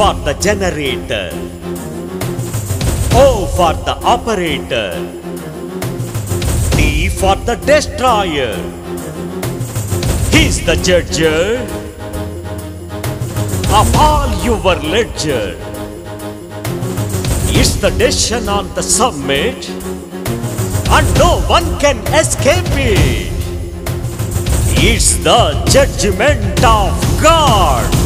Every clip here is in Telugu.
for the generator. O for the operator. D for the destroyer. He's the judger of all your ledger. It's the decision on the summit, and no one can escape it. It's the judgment of God.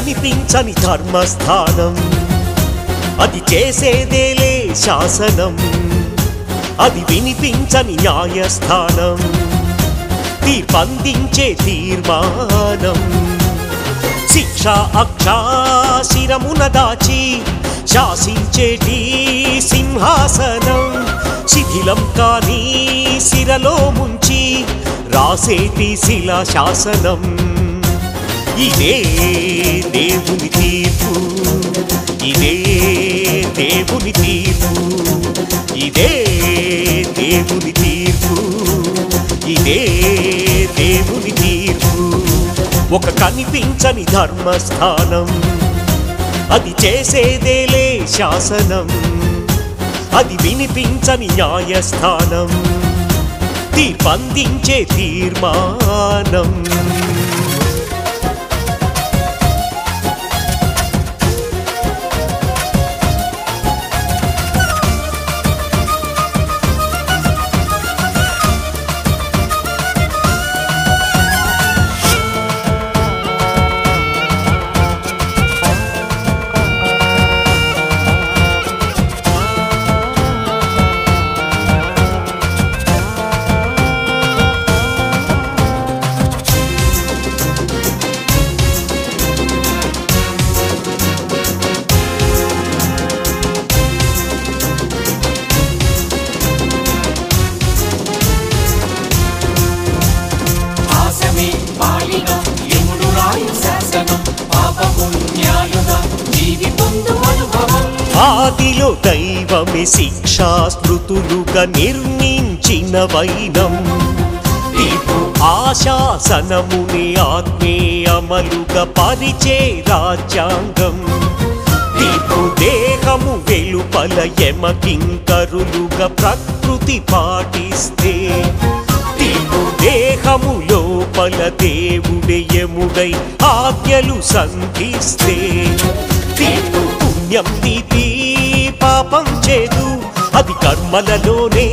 కనిపించని ధర్మస్థానం. అది చేసేదేలే శాసనం. అది వినిపించని న్యాయస్థానం. తీర్పందించే తీర్మానం. శిక్ష అక్షాశిరమున దాచి శాసించేటి సింహాసనం. శిథిలం కానీ శిరలో ముంచి రాసేటి శిలా శాసనం ఇదే దేవుని తీర్పు. ఇదే దేవుని తీర్పు. ఇదే దేవుని తీర్పు. ఇదే దేవుని తీర్పు. ఒక కనిపించని ధర్మస్థానం. అది చేసేదేలే శాసనం. అది వినిపించని న్యాయస్థానం. తీర్పందించే తీర్మానం. ఆదిలో దైవమే శిక్షా స్మృతులుగా నిర్మించిన వైనం. తీర్పు ఆశాసనముని ఆత్మే అమలుగా పరిచే రాజ్యాంగం. తీర్పు దేహము వెలుపల యమకింకరులుగా ప్రకృతి పాటిస్తే. తీర్పు దేహము లోపల దేవుడే యముడై ఆజ్ఞలు సంధిస్తే. తీర్పు పుణ్యం నీతి పాపం చేదు. అది కర్మలలోనే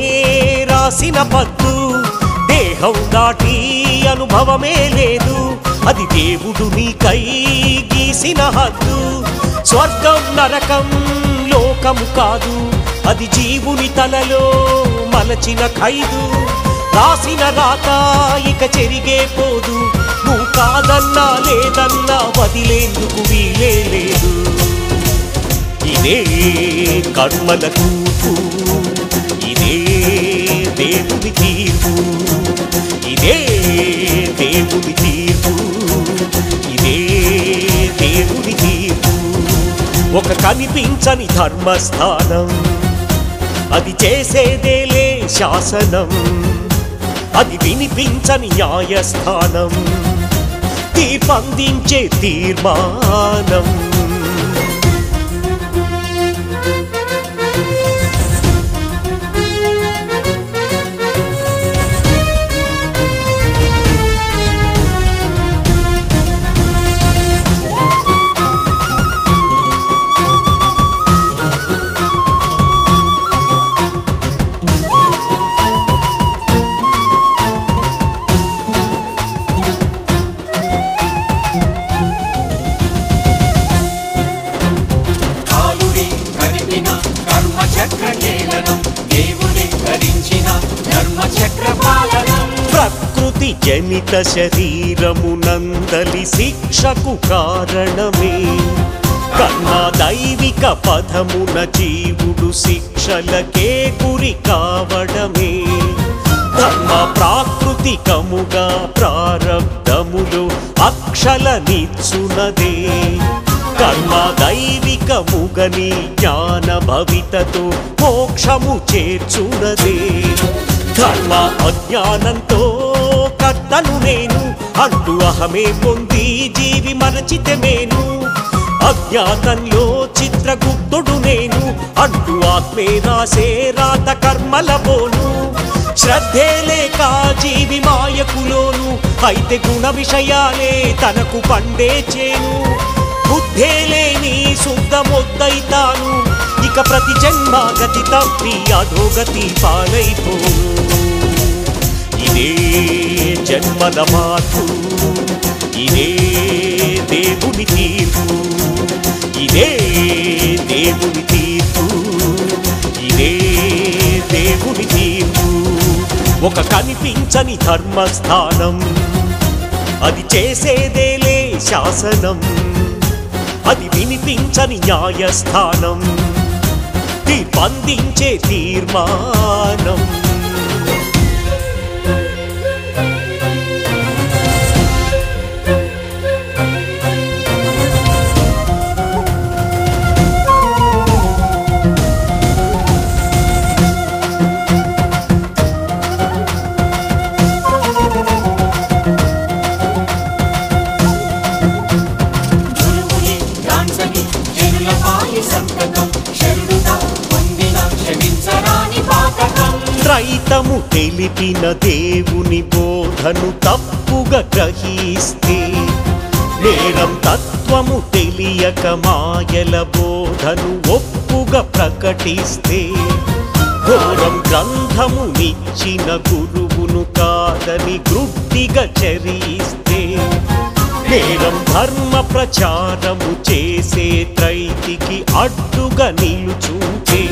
రాసిన పద్దు దేహం దాటి అనుభవమే లేదు. అది దేవుడు నీకై గీసిన హద్దు. స్వర్గం నరకం లోకము కాదు. అది జీవుని తలలో మలచిన ఖైదు. రాసిన రాత ఇక చెరిగే పోదు. నువ్వు కాదన్నా లేదన్నా వదిలేందుకు వీలే లేదు. ఇదే కర్మల కూపు ఇదే దేవుని తీర్పు ఇదే దేవుని తీర్పు ఇదే దేవుని తీర్పు. ఒక కనిపించని ధర్మస్థానం అది చేసేదేలే శాసనం అది వినిపించని న్యాయస్థానం తీర్పందించే తీర్మానం. ప్రకృతి జనిత శరీరము నందలి శిక్షకు కారణమే. కన్నా దైవిక పదమున జీవుడు శిక్షలకే గురి కావడమే. ధర్మ ప్రాకృతికముగా ప్రారంధములు అక్షల నిచ్చునదే కర్మ దైవికముగని జ్ఞాన భవితతో మోక్షము చేర్చునదే. కర్మ అజ్ఞానంతో కర్తను నేను అంటూ అహమే పొంది జీవి మరచితమేను అజ్ఞాతంలో చిత్రగుప్తుడు నేను అంటూ ఆత్మే రాసే రాత కర్మల పోను. శ్రద్ధే లేక జీవి మాయకులోను అయితే గుణ విషయాలే తనకు పండే చేను. బుద్ధే లేని శుద్ధమొద్దైతాను ఇక ప్రతి జన్మ గతి తప్పి అధోగతి పాలైపోను. ఇదే జన్మల మార్పు ఇదే దేవుని తీర్పు ఇదే దేవుని తీర్పు ఇదే దేవుని తీర్పు. ఒక కనిపించని ధర్మస్థానం అది చేసేదేలే శాసనం అది వినిపించని న్యాయస్థానం తీర్పందించే తీర్మానం. తెలిపిన దేవుని బోధను తప్పుగా గ్రహిస్తే నేరం తత్వము తెలియక మాయల బోధను ఒప్పుగా ప్రకటిస్తే ఘోరం గ్రంథము నిచ్చిన గురువును కాదని గృప్తిగా చరిస్తే నేరం ధర్మ ప్రచారము చేసే త్రైతికి అడ్డుగా నిలుచూచే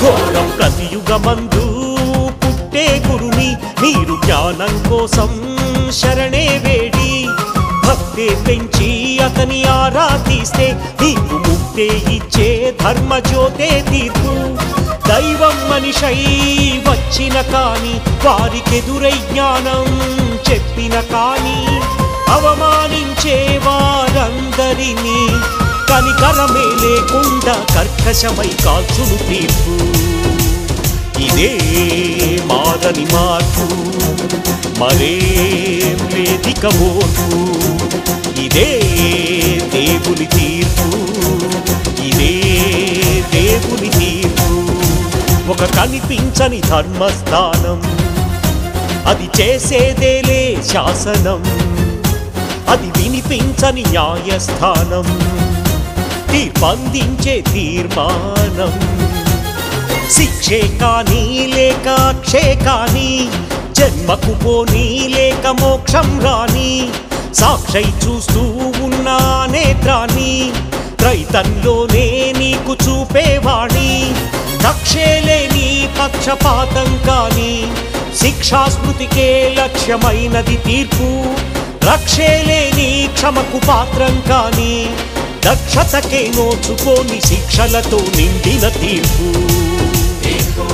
ఘోరం ప్రతియుగమందు జ్ఞానం కోసం శరణే వేడి. భక్తే పెంచి అతని ఆరాధిస్తే నీకు ముక్తే ఇచ్చే ధర్మ జ్యోతే తీర్పు. దైవం మనిషై వచ్చిన కాని వారికెదురై జ్ఞానం చెప్పిన కాని అవమానించే వారందరినీ కనికరమే లేకుండా కర్కశమై కాల్చును తీర్పు. ఇదే మాదని మార్పు మరే వేదిక ఓర్పు. ఇదే దేవుని తీర్పు ఇదే దేవుని తీర్పు. ఒక కనిపించని ధర్మస్థానం అది చేసేదేలే శాసనం. అది వినిపించని న్యాయస్థానం తీర్పందించే తీర్మానం. శిక్షే కానీ లేక క్షే కానీ జన్మకు పోనీ లేక మోక్షం రాని సాక్షై చూస్తూ ఉన్నా నేత్రాన్ని త్రైతంలోనే నీకు చూపేవాణి దక్షేలేని పక్షపాతం కాని శిక్షాస్మృతికే లక్ష్యమైనది తీర్పు రక్షేలేని క్షమకు పాత్రం కాని దక్షతకే నోచుకోని శిక్షలతో నిండిన తీర్పు.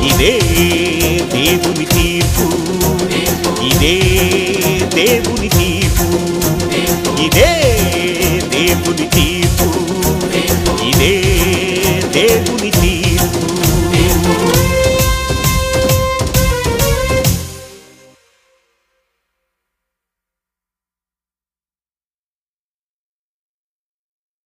ఇదే దేవుని తీర్పు. ఇదే దేవుని తీర్పు. ఇదే దేవుని తీర్పు.